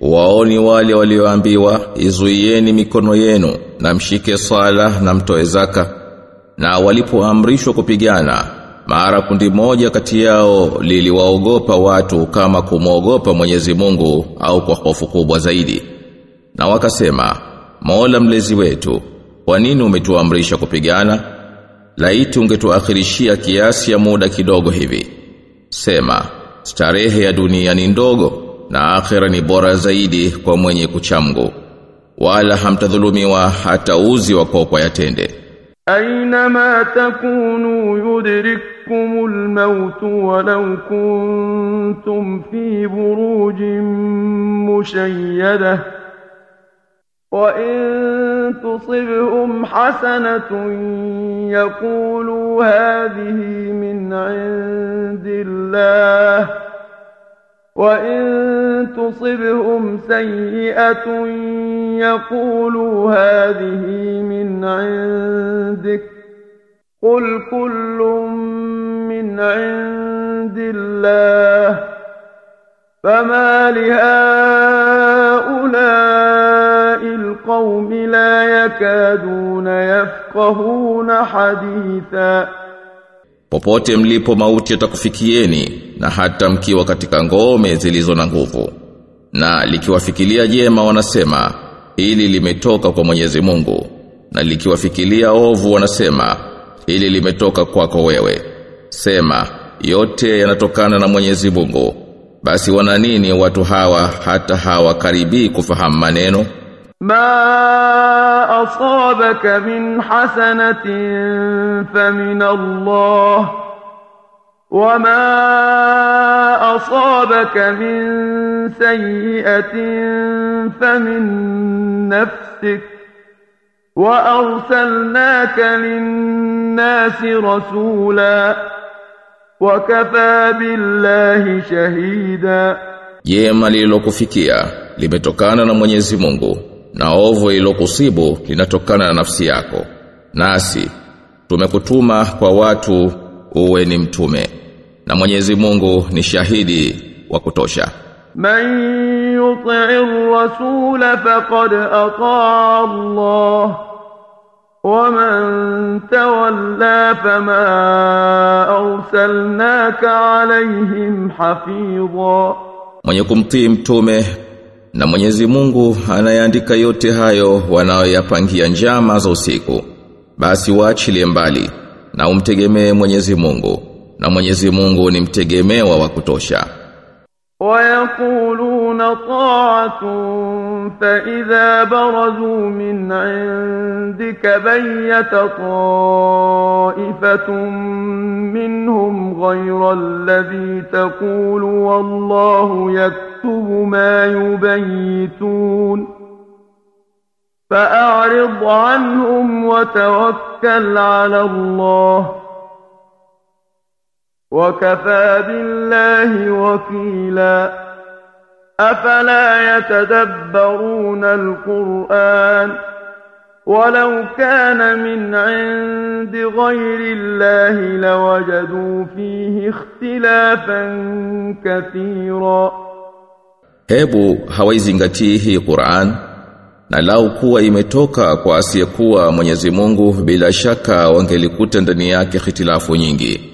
waoni wale walioambiwa izuieni mikono yenu na mshike sala na mtoe zaka. Na walipoamrishwa kupigana mara kundi moja kati yao liliwaogopa watu kama kumwogopa Mwenyezi Mungu au kwa hofu kubwa zaidi. Na wakasema Mola mlezi wetu kwa nini umetuamrisha kupigana? Laiti ungetuakhirishia kiasi ya muda kidogo hivi. Sema starehe ya dunia ni ndogo na akhira ni bora zaidi kwa mwenye kuchamgu wala hamtadhulumiwa hata uzi wa kokwa yatende أينما تكونوا يدرككم الموت ولو كنتم في بروج مشيدة وإن تصبهم حسنة يقولوا هذه من عند الله وإن تصبهم سيئة يقولوا هذه من عندك قل كل من عند الله فما لهؤلاء القوم لا يكادون يفقهون حديثا. Popote mlipo mauti yatakufikieni na hata mkiwa katika ngome zilizo na nguvu. Na likiwafikilia jema wanasema hili limetoka kwa Mwenyezi Mungu. Na likiwafikilia ovu wanasema hili limetoka kwako wewe. Sema yote yanatokana na Mwenyezi Mungu. Basi wana nini watu hawa hata hawakaribii kufahamu maneno? Ma asabaka min hasanatin famin Allah. وما أصابك من سيئة فمن نفسك وأرسلناك للناس رسولا وكفى بالله شهيدا Jema lililokufikia limetokana na Mwenyezi Mungu na ovu lilokusibu linatokana na nafsi yako. Nasi tumekutuma kwa watu uwe ni mtume na Mwenyezi Mungu ni shahidi wa kutosha. Man yuti'ir rasul faqad ata Allah. Wa man tawalla fama arsalnaka alayhim hafidha, mwenye kumtii mtume na Mwenyezi Mungu anayeandika yote hayo wanayoyapangia njama za usiku, basi waachilie mbali na umtegemee Mwenyezi Mungu. na Mwenyezi Mungu ni mtegemewa wa kutosha. Wayakuluna ta'atun fa idha barazu min 'indika bayyata ta'ifatun minhum ghayra alladhi taqulu wallahu yaktubu ma yubayyitun فأعرض عنهم وتوكل على الله وكفى بالله وكيلا أفلا يتدبرون القرآن ولو كان من عند غير الله لوجدوا فيه اختلافا كثيرا Hebu hawaizingatii hii Qur'an na lau kuwa imetoka kwa asiyekuwa Mwenyezi Mungu bila shaka wangelikuta ndani yake hitilafu nyingi.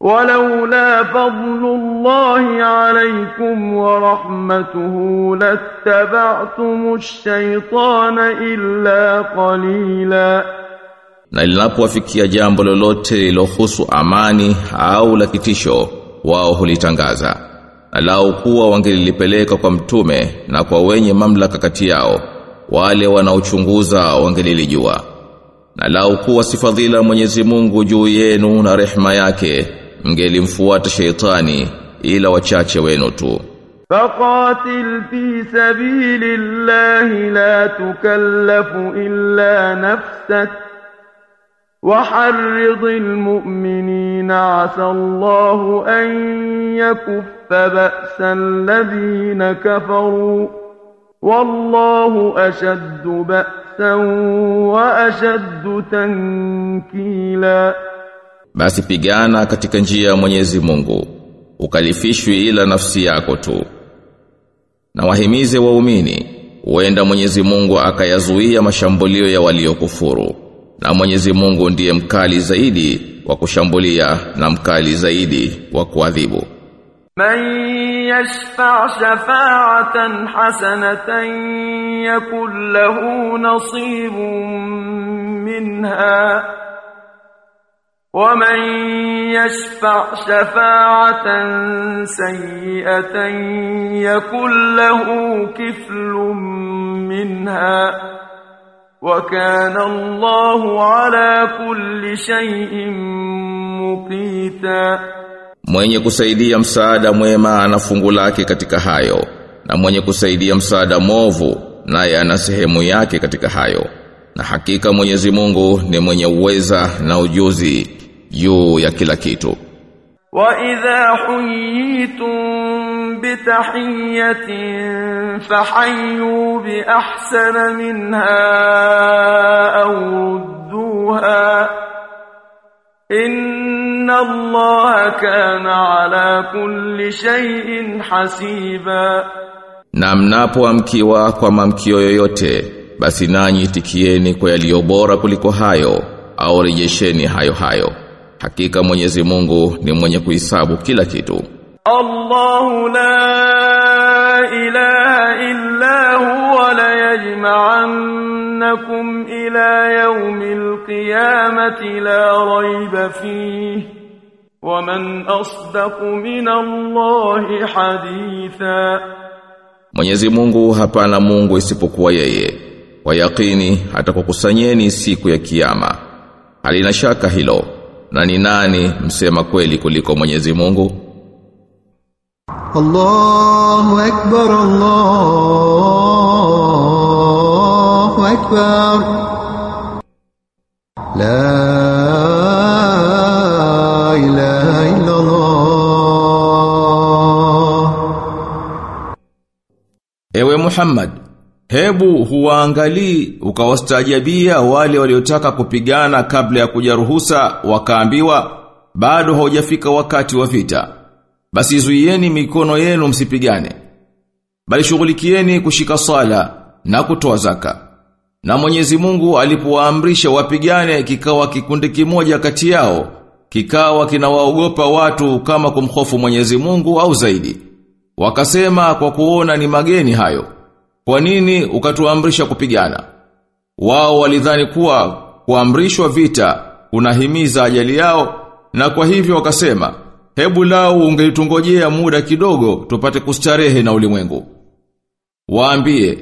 ولولا فضل الله عليكم ورحمته لاتبعتم الشيطان إلا قليلاً na linapowafikia jambo lolote lilohusu amani au la kitisho wao hulitangaza na lao kuwa wangelilipeleka kwa mtume na kwa wenye mamlaka kati yao wale wanaochunguza wangelilijua na lao kuwa si fadhila Mwenyezi Mungu juu yenu na rehema yake mngelimfuata sheitani ila wachache wenu tu. فقاتل في سبيل الله لا تكلف إلا نفسك وحرض المؤمنين عسى الله أن يكف بأس الذين كفروا والله أشد بأسا وأشد تنكيلا basi pigana katika njia ya Mwenyezi Mungu ukalifishwi ila nafsi yako tu. Na wahimize waumini huenda Mwenyezi Mungu akayazuia mashambulio ya waliokufuru. Na Mwenyezi Mungu ndiye mkali zaidi wa kushambulia na mkali zaidi wa kuadhibu. Man yashfa' shafa'atan hasanatan yakul lahu nasibun minha. ومن يشفع شفاعة سيئة يكن له كفل منها وكان الله على كل شيء مقيتا Mwenye kusaidia msaada mwema ana fungu lake katika hayo na mwenye kusaidia msaada movu naye ana sehemu yake katika hayo na hakika Mwenyezi Mungu ni mwenye uweza na ujuzi juu ya kila kitu. Wa idha huyitum bi tahiyatin fahayyu bi ahsana minha aw rudduha. Inna allaha kana ala kulli shay'in hasiba. Na mnapoamkiwa kwa mamkio yoyote basi nanyi tikieni kwa yaliyo bora kuliko hayo au rejesheni hayo hayo. Hakika Mwenyezi Mungu ni mwenye kuhisabu kila kitu. Allahu la ilaha illa huwa la yajma'annakum ila yawmil qiyamati la rayba fihi waman asdaqu min Allahi haditha. Mwenyezi Mungu hapana Mungu isipokuwa yeye. Kwa yakini atakukusanyeni siku ya kiyama. Halina shaka hilo na ni nani msema kweli kuliko Mwenyezi Mungu? Allahu akbar Allahu akbar. La ilaha illa Allah Ewe Muhammad hebu huwaangalii ukawastajabia wale waliotaka kupigana kabla ya kujaruhusa wakaambiwa bado haujafika wakati wa vita. Basi zuieni mikono yenu msipigane. Bali shughulikieni kushika sala na kutoa zaka. Na Mwenyezi Mungu alipowaamrisha wapigane kikawa kikundi kimoja kati yao kikawa kinawaogopa watu kama kumhofu Mwenyezi Mungu au zaidi. Wakasema kwa kuona ni mageni hayo kwa nini ukatuamrisha kupigana? Wao walidhani kuwa kuamrishwa vita unahimiza ajali yao na kwa hivyo wakasema hebu lao ungeitungojea muda kidogo tupate kustarehe na ulimwengu. Waambie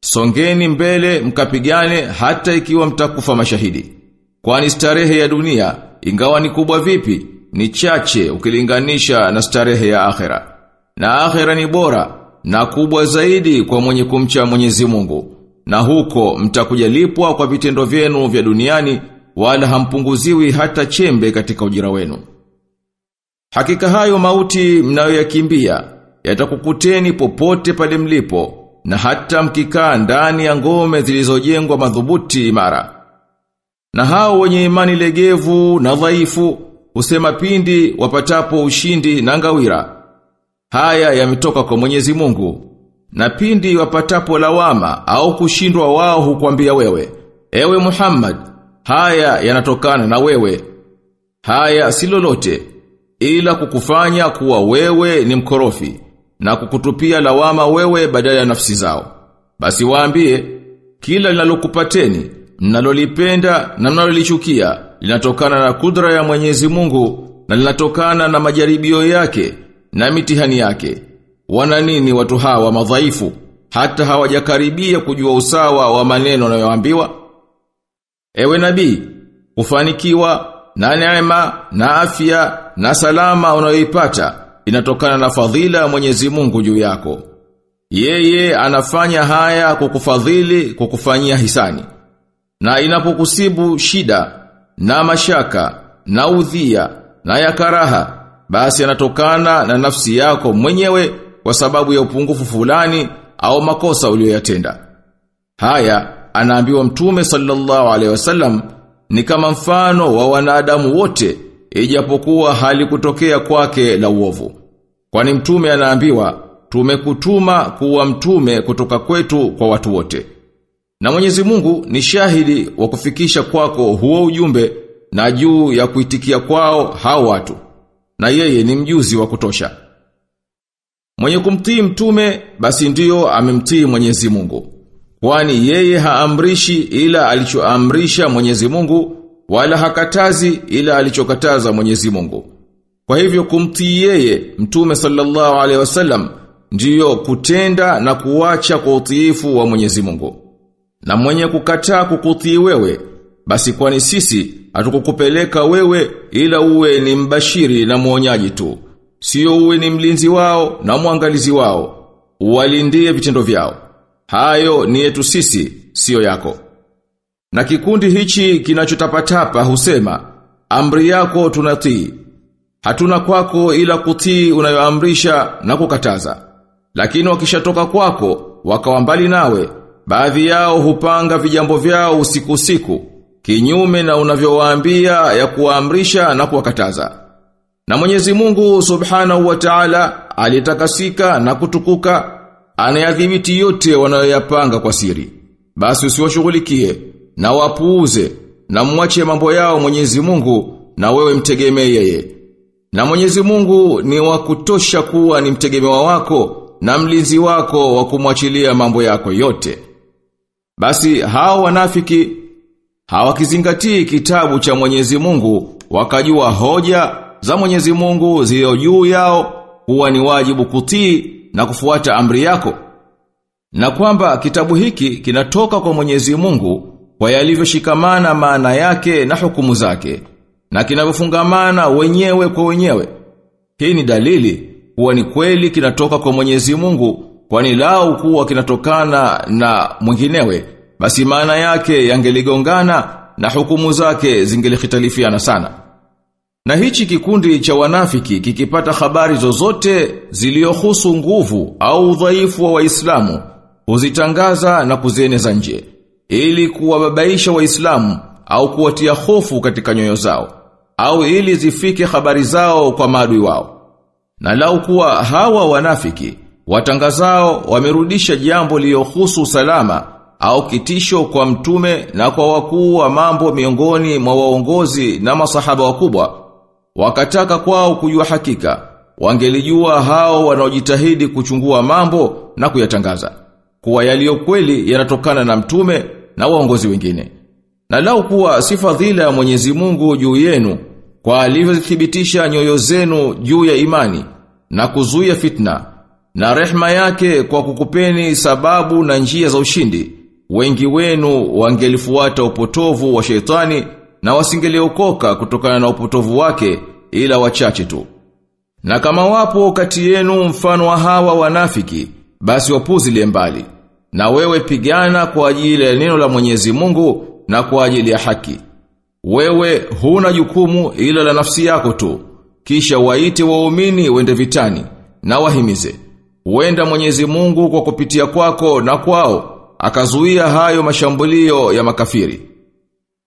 songeni mbele mkapigane hata ikiwa mtakufa mashahidi. Kwani starehe ya dunia ingawa ni kubwa vipi ni chache ukilinganisha na starehe ya akhera. Na akhera ni bora na kubwa zaidi kwa mwenye kumcha Mwenyezi Mungu na huko mtakujalipwa kwa vitendo vyenu vya duniani wala hampunguziwi hata chembe katika ujira wenu Hakika hayo mauti mnayoyakimbia yatakukuteni popote pale mlipo na hata mkikaa ndani ya ngome zilizojengwa madhubuti imara. Na hao wenye imani legevu na dhaifu husema pindi wapatapo ushindi na ngawira. Haya yametoka kwa Mwenyezi Mungu. Na pindi wapatapo lawama au kushindwa wao hukwambia wewe, ewe Muhammad, haya yanatokana na wewe. Haya si lolote ila kukufanya kuwa wewe ni mkorofi na kukutupia lawama wewe badala ya nafsi zao. Basi waambie kila linalokupateni mnalolipenda na mnalolichukia linatokana na kudra ya Mwenyezi Mungu na linatokana na majaribio yake na mitihani yake. Wana nini watu hawa madhaifu hata hawajakaribia kujua usawa wa maneno wanayoambiwa? Ewe nabii, kufanikiwa na neema na afya na salama unayoipata inatokana na fadhila ya Mwenyezi Mungu juu yako. Yeye anafanya haya kukufadhili kukufanyia hisani. Na inapokusibu shida na mashaka na udhia na ya karaha basi yanatokana na nafsi yako mwenyewe kwa sababu ya upungufu fulani au makosa uliyoyatenda. Haya anaambiwa Mtume sallallahu alaihi wasallam ni kama mfano wa wanadamu wote ijapokuwa hali kutokea kwake la uovu. Kwani mtume anaambiwa tumekutuma kuwa mtume kutoka kwetu kwa watu wote. Na Mwenyezi Mungu ni shahidi wa kufikisha kwako huo ujumbe na juu ya kuitikia kwao hao watu. Na yeye ni mjuzi wa kutosha. Mwenye kumtii mtume basi ndiyo amemtii Mwenyezi Mungu. Kwani yeye haamrishi ila alichoamrisha Mwenyezi Mungu wala hakatazi ila alichokataza Mwenyezi Mungu. Kwa hivyo kumtii yeye Mtume sallallahu alaihi wasallam ndiyo kutenda na kuacha kwa utiifu wa Mwenyezi Mungu. Na mwenye kukataa kukutii wewe basi kwani sisi hatukukupeleka wewe ila uwe ni mbashiri na mwonyaji tu. Sio uwe ni mlinzi wao na mwangalizi wao. Uwalindie vitendo vyao. Hayo ni yetu sisi, sio yako. Na kikundi hichi kinachotapatapa husema, amri yako tunatii. Hatuna kwako ila kutii unayoamrisha na kukataza. Lakini wakishatoka kwako, wakawa mbali nawe, baadhi yao hupanga vijambo vyao usiku usiku, kinyume na unavyowaambia ya kuwaamrisha na kuwakataza. Na Mwenyezi Mungu Subhanahu wa Ta'ala alitakasika na kutukuka anayadhibiti yote wanayoyapanga kwa siri. Basi usiwashughulikie na wapuuze na mwache mambo yao Mwenyezi Mungu na wewe mtegemee yeye. Na Mwenyezi Mungu ni wa kutosha kuwa ni mtegemewa wako na mlinzi wako wa kumwachilia mambo yako yote. Basi hao wanafiki hawakizingatii kitabu cha Mwenyezi Mungu wakajua hoja za Mwenyezi Mungu zilizo juu yao huwa ni wajibu kutii na kufuata amri yako. Na kwamba kitabu hiki kinatoka kwa Mwenyezi Mungu kwa yalivyoshikamana maana yake na hukumu zake na kinavyofungamana wenyewe kwa wenyewe. Hii ni dalili kuwa ni kweli kinatoka kwa Mwenyezi Mungu kwani lau kuwa kinatokana na mwinginewe basi maana yake yangeligongana na hukumu zake zingelihitalifiana sana. Na hichi kikundi cha wanafiki kikipata habari zozote ziliyohusu nguvu au udhaifu wa Waislamu huzitangaza na kuzieneza nje ili kuwababaisha Waislamu au kuwatia hofu katika nyoyo zao au ili zifike habari zao kwa maadui wao. Na lau kuwa hawa wanafiki watangazao wamerudisha jambo liliyohusu salama au kitisho kwa mtume na kwa wakuu wa mambo miongoni mwa waongozi na masahaba wakubwa wakataka kwao kujua hakika wangelijua hao wanaojitahidi kuchungua mambo na kuyatangaza kuwa yaliyo kweli yanatokana na mtume na waongozi wengine. Na lau kuwa si fadhila ya Mwenyezi Mungu juu yenu kwa alivyothibitisha nyoyo zenu juu ya imani na kuzuia fitna na rehma yake kwa kukupeni sababu na njia za ushindi wengi wenu wangelifuata upotovu wa sheitani na wasingeliokoka kutokana na upotovu wake ila wachache tu. Na kama wapo kati yenu mfano wa hawa wanafiki, basi wapuzilie mbali. Na wewe pigana kwa ajili ya neno la Mwenyezi Mungu na kwa ajili ya haki. Wewe huna jukumu ila la nafsi yako tu. Kisha waite waumini wende vitani na wahimize. Wenda Mwenyezi Mungu kwa kupitia kwako na kwao akazuia hayo mashambulio ya makafiri.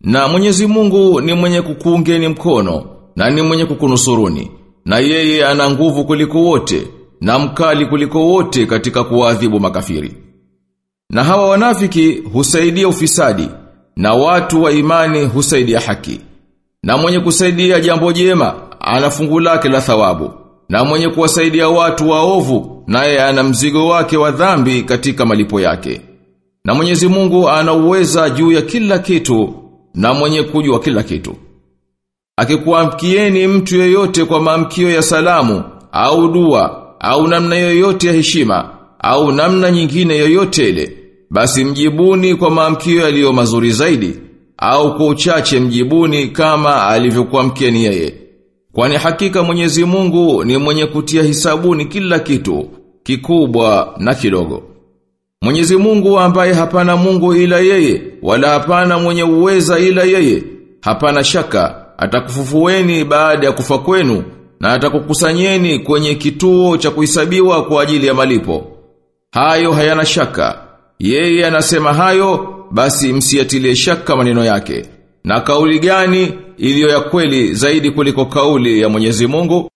Na Mwenyezi Mungu ni mwenye kukuungeni mkono na ni mwenye kukunusuruni na yeye ana nguvu kuliko wote na mkali kuliko wote katika kuadhibu makafiri. Na hawa wanafiki husaidia ufisadi na watu wa imani husaidia haki. Na mwenye kusaidia jambo jema ana fungu lake la thawabu. Na mwenye kuwasaidia watu waovu naye ana mzigo wake wa dhambi katika malipo yake. Na Mwenyezi Mungu ana uweza juu ya kila kitu na mwenye kujua kila kitu. Akikuamkieni mtu yeyote kwa maamkio ya salamu au dua au namna yoyote ya heshima au namna nyingine yoyote ile basi mjibuni kwa maamkio yaliyo mazuri zaidi au kwa uchache mjibuni kama alivyokuamkieni yeye. Kwani hakika Mwenyezi Mungu ni mwenye kutia hisabuni kila kitu, kikubwa na kidogo. Mwenyezi Mungu ambaye hapana Mungu ila yeye, wala hapana mwenye uweza ila yeye, hapana shaka, atakufufueni baada ya kufa kwenu, na atakukusanyeni kwenye kituo cha kuhesabiwa kwa ajili ya malipo. Hayo hayana shaka. Yeye anasema hayo, basi msiatilie shaka maneno yake. Na kauli gani iliyo ya kweli zaidi kuliko kauli ya Mwenyezi Mungu?